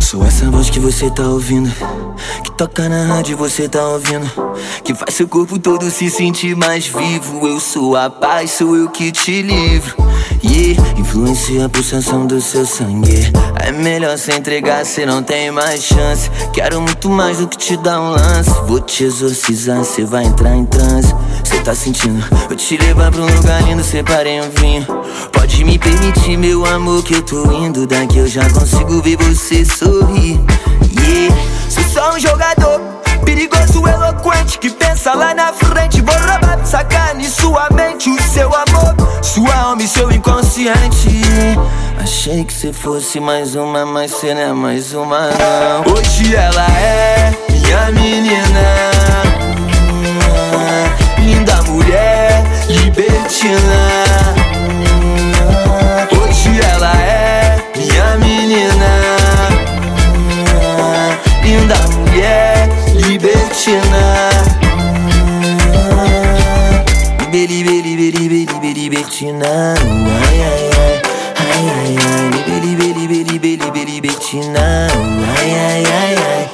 Sou essa voz que você tá ouvindo, que toca na rádio você tá ouvindo, que faz seu corpo todo se sentir mais vivo. Eu sou a paz, sou eu que te livro. Yeah, influencia a pulsação do seu sangue. É melhor se entregar, cê não tem mais chance. Quero muito mais do que te dar um lance. Vou te exorcizar, cê vai entrar em trânsito Cê tá sentindo? Vou te levar pra um lugar lindo, separei um vinho. Pode me permitir, meu amor, que eu tô indo. Daqui eu já consigo ver você sorrir. Yeah, sou só um jogador. Perigoso, eloquente, que pensa lá na frente. Vou roubar, sacar em sua mente o seu amor, sua alma e seu inconsciente. Achei que se fosse mais uma, mas cê não é mais uma, não. Hoje ela é minha menina. Libertina. Liberi, liberi, liberi, liberi, libertina. Ai, ai, ai. Ai, ai, ai. Liberi, liberi, liberi, libertina. Ai, ai, ai, ai.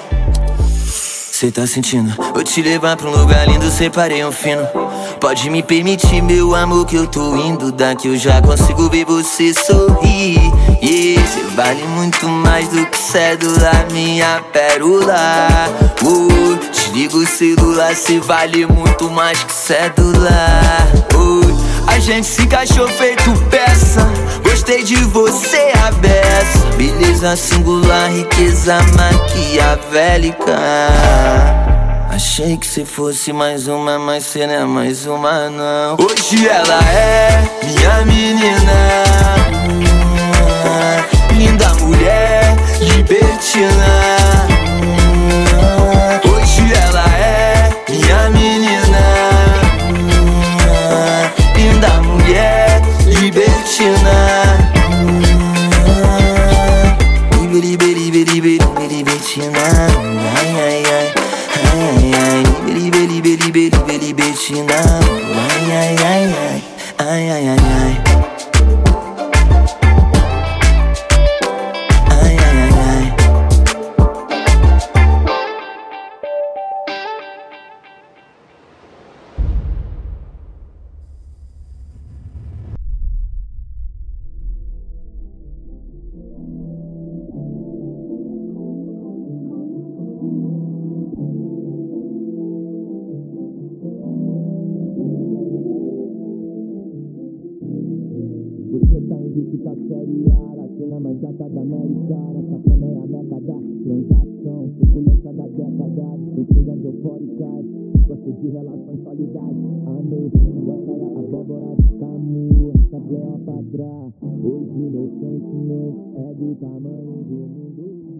Cê tá sentindo? Vou te levar pra um lugar lindo, separei um fino. Pode me permitir, meu amor, que eu tô indo. Daqui eu já consigo ver você sorrir. Yeah, cê vale muito mais do que cédula, minha pérola. Uh, desliga o celular, cê vale muito mais que cédula. Uh, a gente se encaixou feito peça. Gostei de você, a beça. Beleza singular, riqueza maquiavélica. Achei que se fosse mais uma, mas cê não é mais uma, não. Hoje ela é minha menina. Linda mulher, libertina. Liberi, liberi, liberi, Invicta série A, latina mais gata da Americana Sacana é a meca da transação, suculência da década Intrigas eufóricas, gosto de relações solidárias Amei sua saia, abóbora camu, essa Cleópatra Hoje meu sentimento é do tamanho do mundo